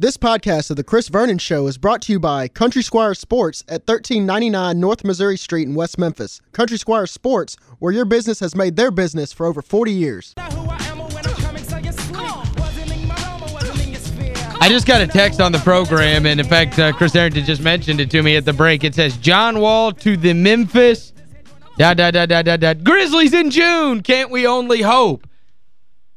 This podcast of The Chris Vernon Show is brought to you by Country Squire Sports at 1399 North Missouri Street in West Memphis. Country Squire Sports, where your business has made their business for over 40 years. I just got a text on the program, and in fact, uh, Chris Herrington just mentioned it to me at the break. It says, John Wall to the Memphis, da da da da da da Grizzlies in June. Can't we only hope?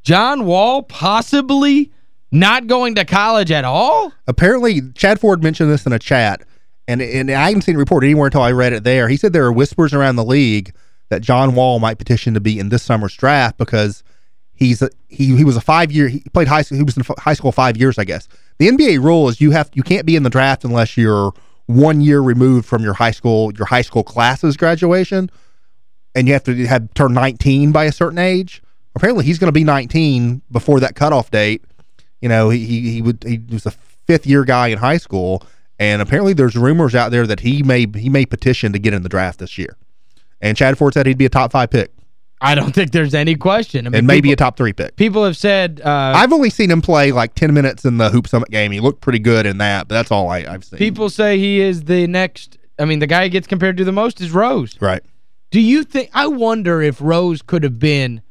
John Wall possibly not going to college at all? Apparently, Chad Ford mentioned this in a chat, and, and I haven't seen a report anywhere until I read it there. He said there are whispers around the league that John Wall might petition to be in this summer's draft because he's a, he he was a five year he played high school he was in high school five years I guess. The NBA rule is you have you can't be in the draft unless you're one year removed from your high school your high school classes graduation, and you have to have turned 19 by a certain age. Apparently, he's going to be 19 before that cutoff date, you know, he, he, he would he was a fifth year guy in high school, and apparently there's rumors out there that he may he may petition to get in the draft this year. And Chad Ford said he'd be a top five pick. I don't think there's any question. I mean, and maybe people, a top three pick. People have said... Uh, I've only seen him play like 10 minutes in the Hoop Summit game. He looked pretty good in that, but that's all I, have seen. People say he is the next... I mean, the guy who gets compared to the most is Rose. Right. Do you think... I wonder if Rose could have been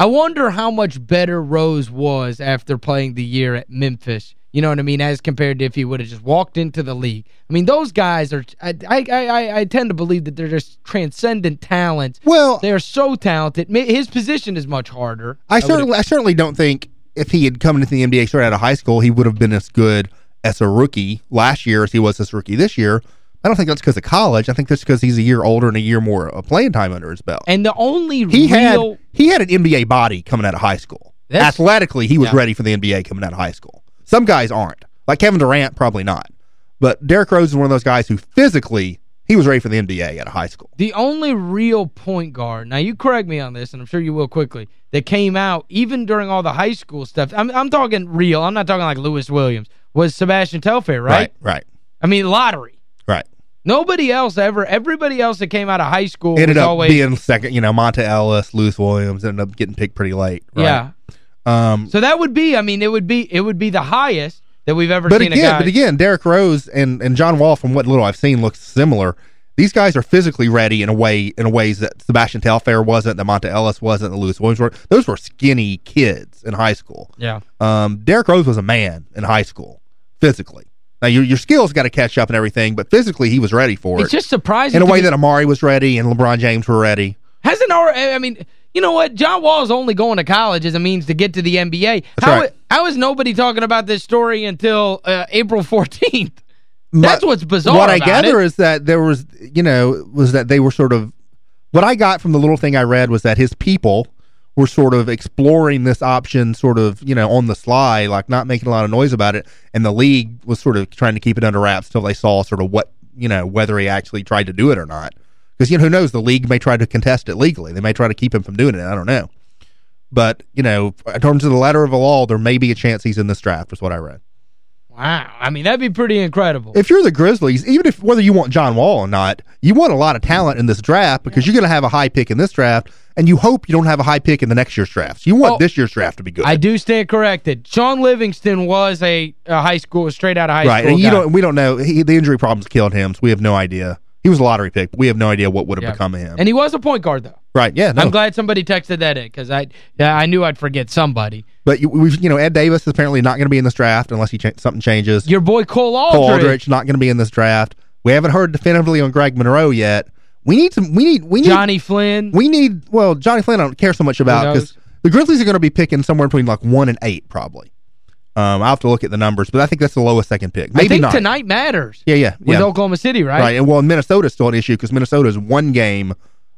I wonder how much better Rose was after playing the year at Memphis. You know what I mean? As compared to if he would have just walked into the league. I mean, those guys are I I I, I tend to believe that they're just transcendent talents. Well, they're so talented. His position is much harder. I, I certainly I certainly don't think if he had come into the NBA straight out of high school, he would have been as good as a rookie last year as he was as a rookie this year. I don't think that's because of college. I think that's because he's a year older and a year more uh, playing time under his belt. And the only he real... had he had an NBA body coming out of high school. That's, Athletically, he was yeah. ready for the NBA coming out of high school. Some guys aren't. Like Kevin Durant, probably not. But Derrick Rose is one of those guys who physically, he was ready for the NBA out of high school. The only real point guard, now you correct me on this, and I'm sure you will quickly, that came out, even during all the high school stuff, I'm, I'm talking real, I'm not talking like Louis Williams, was Sebastian Telfair, right? Right, right. I mean, lottery. Nobody else ever, everybody else that came out of high school ended up always, being second, you know, Monta Ellis, Louis Williams ended up getting picked pretty late. Right? Yeah. Um, so that would be, I mean, it would be it would be the highest that we've ever but seen again, But again, Derrick Rose and, and John Wall, from what little I've seen, looks similar. These guys are physically ready in a way in a ways that Sebastian Telfair wasn't, that Monta Ellis wasn't, that Louis Williams were. Those were skinny kids in high school. Yeah. Um, Derrick Rose was a man in high school, physically. Now, your your skills got to catch up and everything, but physically he was ready for it's it. It's just surprising. In a way that Amar'e was ready and LeBron James were ready. Hasn't our, I mean, you know what? John Wall is only going to college as a means to get to the NBA. That's how, right. how is nobody talking about this story until uh, April 14th? That's what's bizarre What I gather it. is that there was, you know, was that they were sort of, what I got from the little thing I read was that his people – were sort of exploring this option sort of, you know, on the sly, like not making a lot of noise about it. And the league was sort of trying to keep it under wraps till they saw sort of what, you know, whether he actually tried to do it or not. Because, you know, who knows? The league may try to contest it legally. They may try to keep him from doing it. I don't know. But, you know, in terms of the letter of the law, there may be a chance he's in this draft, is what I read. Wow. I mean, that'd be pretty incredible. If you're the Grizzlies, even if whether you want John Wall or not, you want a lot of talent in this draft because yeah. you're going to have a high pick in this draft, and you hope you don't have a high pick in the next year's draft. So you want oh, this year's draft to be good. I do stand corrected. Shaun Livingston was a, a high school, straight out of high right, school and you don't, we don't know. He, the injury problems killed him, so we have no idea. He was a lottery pick, but we have no idea what would have yeah. become of him. And he was a point guard, though. Right, yeah. No. I'm glad somebody texted that in because I yeah, I knew I'd forget somebody. But you, we've you know Ed Davis is apparently not going to be in this draft unless he cha something changes. Your boy Cole Aldrich. Cole Aldrich not going to be in this draft. We haven't heard definitively on Greg Monroe yet. We need some we need we need Johnny Flynn. We need well, Johnny Flynn I don't care so much about cuz the Grizzlies are going to be picking somewhere between like 1 and 8 probably. Um, I'll have to look at the numbers, but I think that's the lowest second pick. Maybe I think not. tonight matters. Yeah, yeah. With yeah. Oklahoma City, right? Right, and well, Minnesota's still an issue because Minnesota's one game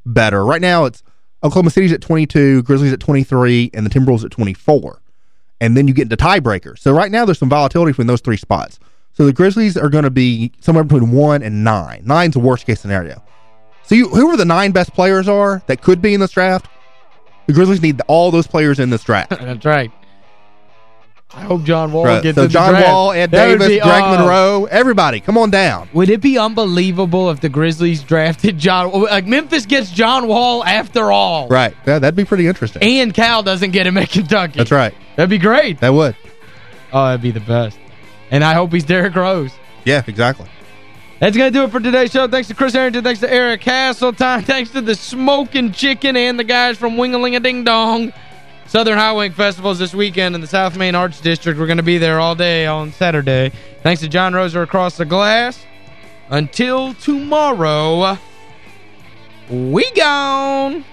better. Right now, it's Oklahoma City's at 22, Grizzlies at 23, and the Timberwolves at 24. And then you get into tiebreakers. So right now, there's some volatility between those three spots. So the Grizzlies are going to be somewhere between 1 and 9. Nine's the worst-case scenario. So you, whoever the nine best players are that could be in this draft, the Grizzlies need all those players in this draft. That's right. I hope John Wall right. gets so in John Wall, Ed that Davis, be, Greg uh, Monroe, everybody, come on down. Would it be unbelievable if the Grizzlies drafted John like Memphis gets John Wall after all? Right. Yeah, that'd be pretty interesting. And Cal doesn't get him at Kentucky. That's right. That'd be great. That would. Oh, that'd be the best. And I hope he's Derrick Rose. Yeah, exactly. That's going to do it for today's show. Thanks to Chris Herrington. Thanks to Eric Hasseltine. Thanks to the Smoking Chicken and the guys from Wingaling-a-Ding-Dong. Southern Hot Wing Festivals this weekend in the South Main Arts District. We're going to be there all day on Saturday. Thanks to John Roser across the glass. Until tomorrow, we gone.